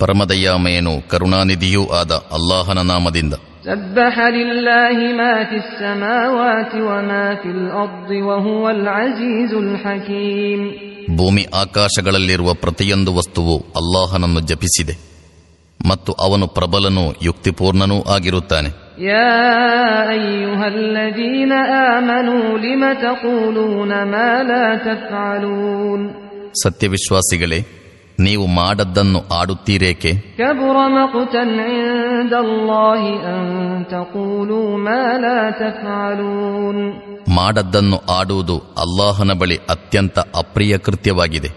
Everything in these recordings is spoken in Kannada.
ಪರಮದಯ್ಯಾಮಯನು ಕರುಣಾನಿಧಿಯೂ ಆದ ಅಲ್ಲಾಹನ ನಾಮದಿಂದ ಭೂಮಿ ಆಕಾಶಗಳಲ್ಲಿರುವ ಪ್ರತಿಯೊಂದು ವಸ್ತುವು ಅಲ್ಲಾಹನನ್ನು ಜಪಿಸಿದೆ ಮತ್ತು ಅವನು ಪ್ರಬಲನೂ ಯುಕ್ತಿಪೂರ್ಣನೂ ಆಗಿರುತ್ತಾನೆ يا أيها الذين آمنوا لم تقولون ما لا تفعلون ಸತ್ಯವಿಶ್ವಾಸಿಗಳೇ ನೀವು ಮಾಡದ್ದನ್ನು ಆಡುತ್ತೀರೇಕೆ كبر مقتا عند الله أن تقولوا ما لا تفعلون ಮಾಡದ್ದನ್ನು ಆಡುವುದು ಅಲ್ಲಾಹನ ಬಳಿ ಅತ್ಯಂತ ಅಪ್ರಿಯ ಕೃತ್ಯವಾಗಿದೆ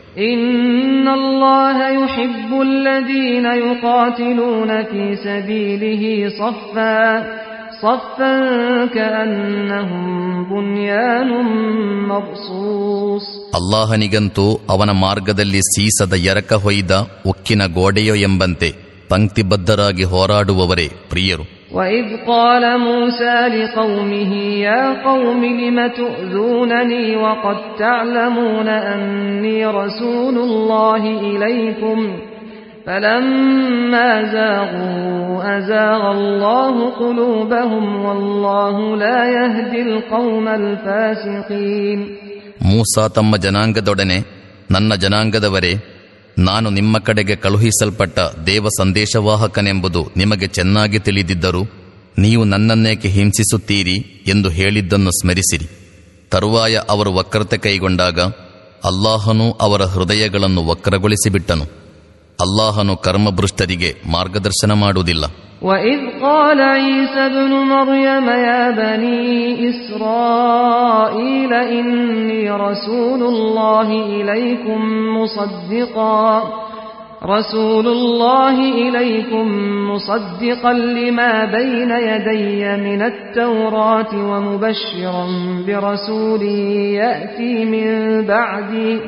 إن الله يحب الذين يقاتلون في سبيله صفا صفا كأنهم بنيان مرصوص ಅಲ್ಲಾಹನಿಗಂತೂ ಅವನ ಮಾರ್ಗದಲ್ಲಿ ಸೀಸದ ಎರಕ ಹೊಯ್ದ ಉಕ್ಕಿನ ಗೋಡೆಯೋ ಎಂಬಂತೆ ಪಂಕ್ತಿಬದ್ಧರಾಗಿ ಹೋರಾಡುವವರೇ ಪ್ರಿಯರು وإذ قال موسى لقومه يا قوم لم تؤذونني وقد تعلمون أني رسول الله إليكم فلما زاغوا أزاغ الله قلوبهم والله لا يهدي القوم الفاسقين ಮೂಸ ತಮ್ಮ ಜನಾಂಗದೊಡನೆ ನನ್ನ ಜನಾಂಗದವರೇ ನಾನು ನಿಮ್ಮ ಕಡೆಗೆ ಕಳುಹಿಸಲ್ಪಟ್ಟ ದೇವ ಸಂದೇಶವಾಹಕನೆಂಬುದು ನಿಮಗೆ ಚೆನ್ನಾಗಿ ತಿಳಿದಿದ್ದರು ನೀವು ನನ್ನನ್ನೇಕೆ ಹಿಂಸಿಸುತ್ತೀರಿ ಎಂದು ಹೇಳಿದ್ದನ್ನು ಸ್ಮರಿಸಿರಿ. ತರುವಾಯ ಅವರು ವಕ್ರತೆ ಕೈಗೊಂಡಾಗ ಅಲ್ಲಾಹನು ಅವರ ಹೃದಯಗಳನ್ನು ವಕ್ರಗೊಳಿಸಿಬಿಟ್ಟನು. ಅಲ್ಲಾಹನು ಕರ್ಮಭೃಷ್ಟರಿಗೆ ಮಾರ್ಗದರ್ಶನ ಮಾಡುವುದಿಲ್ಲ. وإذ قال عيسى ابن مريم يا بني إسرائيل إني رسول الله إليكم مصدقا رسول الله إليكم مصدقا لما بين يدي من التوراة ومبشرا برسول يأتي من بعدي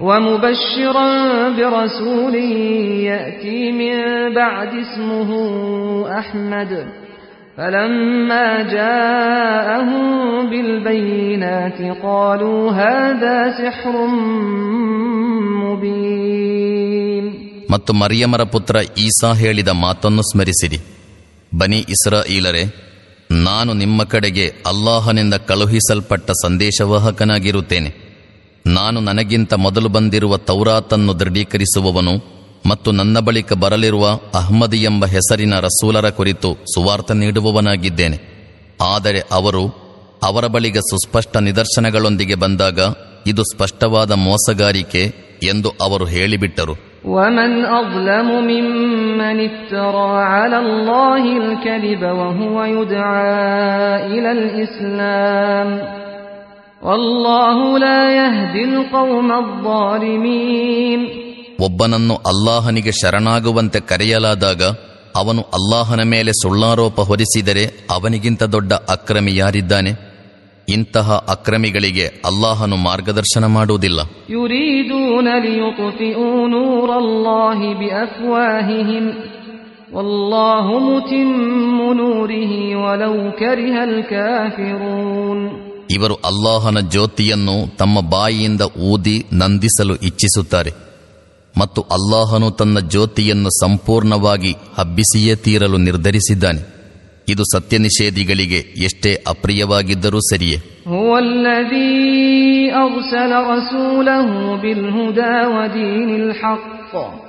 ومبشرا برسول يأتي من بعد اسمه أحمد فلما جاءهم بالبينات قالوا هذا سحر مبين ಮತ್ತು ಮರಿಯಮರ ಪುತ್ರ ಈಸಾ ಹೇಳಿದ ಮಾತನ್ನು ಸ್ಮರಿಸಿರಿ ಬನಿ ಇಸ್ರಾಯೀಲರೇ ನಾನು ನಿಮ್ಮ ಕಡೆಗೆ ಅಲ್ಲಾಹನಿಂದ ಕಳುಹಿಸಲ್ಪಟ್ಟ ಸಂದೇಶವಾಹಕನಾಗಿರುತ್ತೇನೆ ನಾನು ನನಗಿಂತ ಮೊದಲು ಬಂದಿರುವ ತೌರಾತನ್ನು ದೃಢೀಕರಿಸುವವನು ಮತ್ತು ನನ್ನ ಬಳಿಕ ಬರಲಿರುವ ಅಹ್ಮದಿ ಎಂಬ ಹೆಸರಿನ ರಸೂಲರ ಕುರಿತು ಸುವಾರ್ಥ ನೀಡುವವನಾಗಿದ್ದೇನೆ ಆದರೆ ಅವರು ಅವರ ಬಳಿಗೆ ಸುಸ್ಪಷ್ಟ ನಿದರ್ಶನಗಳೊಂದಿಗೆ ಬಂದಾಗ ಇದು ಸ್ಪಷ್ಟವಾದ ಮೋಸಗಾರಿಕೆ ಎಂದು ಅವರು ಹೇಳಿಬಿಟ್ಟರು ومن أظلم ممن افترى على الله الكذب وهو يدعى إلى الإسلام ಒಬ್ಬನನ್ನು ಅಲ್ಲಾಹನಿಗೆ ಶರಣಾಗುವಂತೆ ಕರೆಯಲಾದಾಗ ಅವನು ಅಲ್ಲಾಹನ ಮೇಲೆ ಸುಳ್ಳಾರೋಪ ಹೊರಿಸಿದರೆ ಅವನಿಗಿಂತ ದೊಡ್ಡ ಅಕ್ರಮಿ ಯಾರಿದ್ದಾನೆ? ಇಂತಹ ಅಕ್ರಮಿಗಳಿಗೆ ಅಲ್ಲಾಹನು ಮಾರ್ಗದರ್ಶನ ಮಾಡುವುದಿಲ್ಲ. ಇವರು ಅಲ್ಲಾಹನ ಜ್ಯೋತಿಯನ್ನು ತಮ್ಮ ಬಾಯಿಯಿಂದ ಊದಿ ನಂದಿಸಲು ಇಚ್ಛಿಸುತ್ತಾರೆ ಮತ್ತು ಅಲ್ಲಾಹನು ತನ್ನ ಜ್ಯೋತಿಯನ್ನು ಸಂಪೂರ್ಣವಾಗಿ ಹಬ್ಬಿಸಿಯೇ ತೀರಲು ನಿರ್ಧರಿಸಿದ್ದಾನೆ. ಇದು ಸತ್ಯ ನಿಷೇಧಿಗಳಿಗೆ ಎಷ್ಟೇ ಅಪ್ರಿಯವಾಗಿದ್ದರೂ ಸರಿಯೇ. هو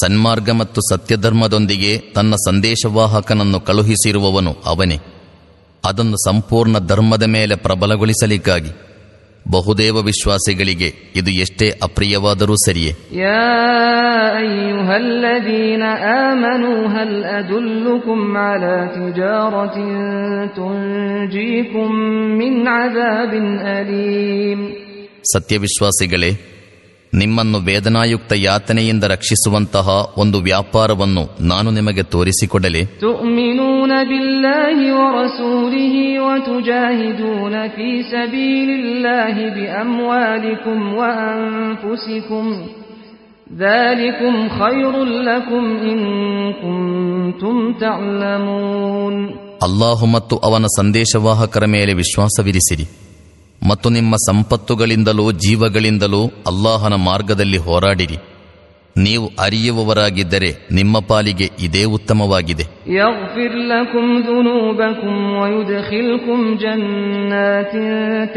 ಸನ್ಮಾರ್ಗ ಮತ್ತು ಸತ್ಯಧರ್ಮದೊಂದಿಗೆ ತನ್ನ ಸಂದೇಶವಾಹಕನನ್ನು ಕಳುಹಿಸಿರುವವನು ಅವನೇ. ಅದನ್ನು ಸಂಪೂರ್ಣ ಧರ್ಮದ ಮೇಲೆ ಪ್ರಬಲಗೊಳಿಸಲಿಕ್ಕಾಗಿ. ಬಹುದೇವ ವಿಶ್ವಾಸಿಗಳಿಗೆ ಇದು ಎಷ್ಟೇ ಅಪ್ರಿಯವಾದರೂ ಸರಿಯೇ. ಯ ಐಹಲ್ಲ ದೀನ ಅಮನು ಹಲ್ಲ ದುಲ್ಲು ಕುಮ್ಮ ರ ಸುಜ ವಾಸಿ ತುಂ ಜಿ ನಿಮ್ಮನ್ನು ವೇದನಾಯುಕ್ತ ಯಾತನೆಯಿಂದ ರಕ್ಷಿಸುವಂತಹ ಒಂದು ವ್ಯಾಪಾರವನ್ನು ನಾನು ನಿಮಗೆ ತೋರಿಸಿಕೊಡಲಿ. ಅಲ್ಲಾಹು ಮತ್ತು ಅವನ ಸಂದೇಶವಾಹಕರ ಮೇಲೆ ವಿಶ್ವಾಸವಿರಿಸಿರಿ. ಮತ್ತು ನಿಮ್ಮ ಸಂಪತ್ತುಗಳಿಂದಲೂ ಜೀವಗಳಿಂದಲೂ ಅಲ್ಲಾಹನ ಮಾರ್ಗದಲ್ಲಿ ಹೋರಾಡಿರಿ ನೀವು ಅರಿಯುವವರಾಗಿದ್ದರೆ ನಿಮ್ಮ ಪಾಲಿಗೆ ಇದೇ ಉತ್ತಮವಾಗಿದೆ يغفر لكم ذنوبكم ويدخلكم جنات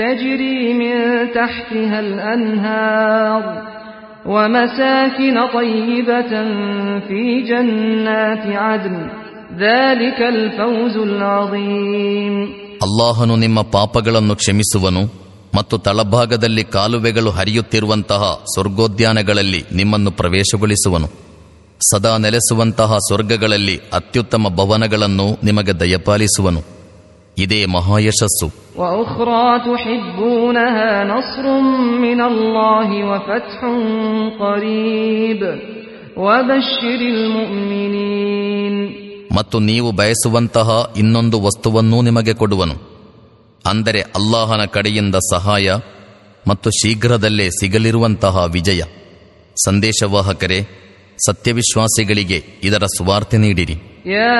تجري من تحتها الأنهار ومساكن طيبة في جنات عدن ذلك الفوز العظيم ಅಲ್ಲಾಹನು ನಿಮ್ಮ ಪಾಪಗಳನ್ನು ಕ್ಷಮಿಸುವನು ಮತ್ತು ತಳಭಾಗದಲ್ಲಿ ಕಾಲುವೆಗಳು ಹರಿಯುತ್ತಿರುವಂತಹ ಸ್ವರ್ಗೋದ್ಯಾನಗಳಲ್ಲಿ ನಿಮ್ಮನ್ನು ಪ್ರವೇಶಗೊಳಿಸುವನು ಸದಾ ನೆಲೆಸುವಂತಹ ಸ್ವರ್ಗಗಳಲ್ಲಿ ಅತ್ಯುತ್ತಮ ಭವನಗಳನ್ನು ನಿಮಗೆ ದಯಪಾಲಿಸುವನು ಇದೇ ಮಹಾಯಶಸ್ಸು وأخرى تحبونها نصر من الله وفتح قريب وبشر المؤمنين ಮತ್ತು ನೀವು ಬಯಸುವಂತಹ ಇನ್ನೊಂದು ವಸ್ತುವನ್ನೂ ನಿಮಗೆ ಕೊಡುವನು. ಅಂದರೆ ಅಲ್ಲಾಹನ ಕಡೆಯಿಂದ ಸಹಾಯ ಮತ್ತು ಶೀಘ್ರದಲ್ಲೇ ಸಿಗಲಿರುವಂತಹ ವಿಜಯ. ಸಂದೇಶವಾಹಕರೇ, ಸತ್ಯವಿಶ್ವಾಸಿಗಳಿಗೆ ಇದರ ಸುವಾರ್ತೆ ನೀಡಿರಿ. يا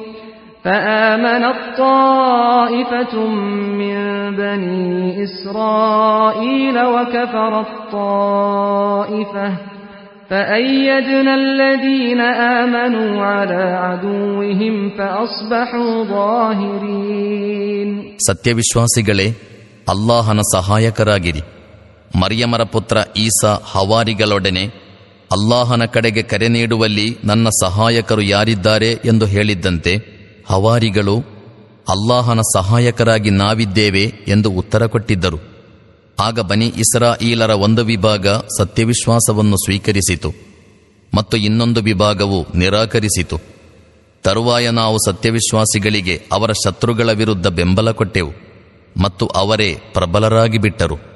فآمنت طائفة من بني إسرائيل وكفرت طائفة فأيدنا الذين آمنوا على عدوهم فأصبحوا ظاهرين ಸತ್ಯವಿಶ್ವಾಸಿಗಳೇ ಅಲ್ಲಾಹನ ಸಹಾಯಕರಾಗಿರಿ ಮರಿಯಮರ ಪುತ್ರ ಈಸಾ ಹವಾರಿಗಳೊಡನೆ ಅಲ್ಲಾಹನ ಕಡೆಗೆ ಕರೆ ನೀಡುವಲ್ಲಿ ನನ್ನ ಸಹಾಯಕರು ಯಾರಿದ್ದಾರೆ ಎಂದು ಹೇಳಿದ್ದಂತೆ ಹವಾರಿಗಳು, ಅಲ್ಲಾಹನ ಸಹಾಯಕರಾಗಿ ನಾವಿದ್ದೇವೆ ಎಂದು ಉತ್ತರ ಕೊಟ್ಟಿದ್ದರು. ಆಗ ಬನಿ ಇಸ್ರಾಯೀಲರ ಒಂದು ವಿಭಾಗ ಸತ್ಯವಿಶ್ವಾಸವನ್ನು ಸ್ವೀಕರಿಸಿತು ಮತ್ತು ಇನ್ನೊಂದು ವಿಭಾಗವು ನಿರಾಕರಿಸಿತು. ತರುವಾಯ ನಾವು ಸತ್ಯವಿಶ್ವಾಸಿಗಳಿಗೆ ಅವರ ಶತ್ರುಗಳ ವಿರುದ್ಧ ಬೆಂಬಲ ಕೊಟ್ಟೆವು ಮತ್ತು ಅವರೇ ಪ್ರಬಲರಾಗಿ ಬಿಟ್ಟರು.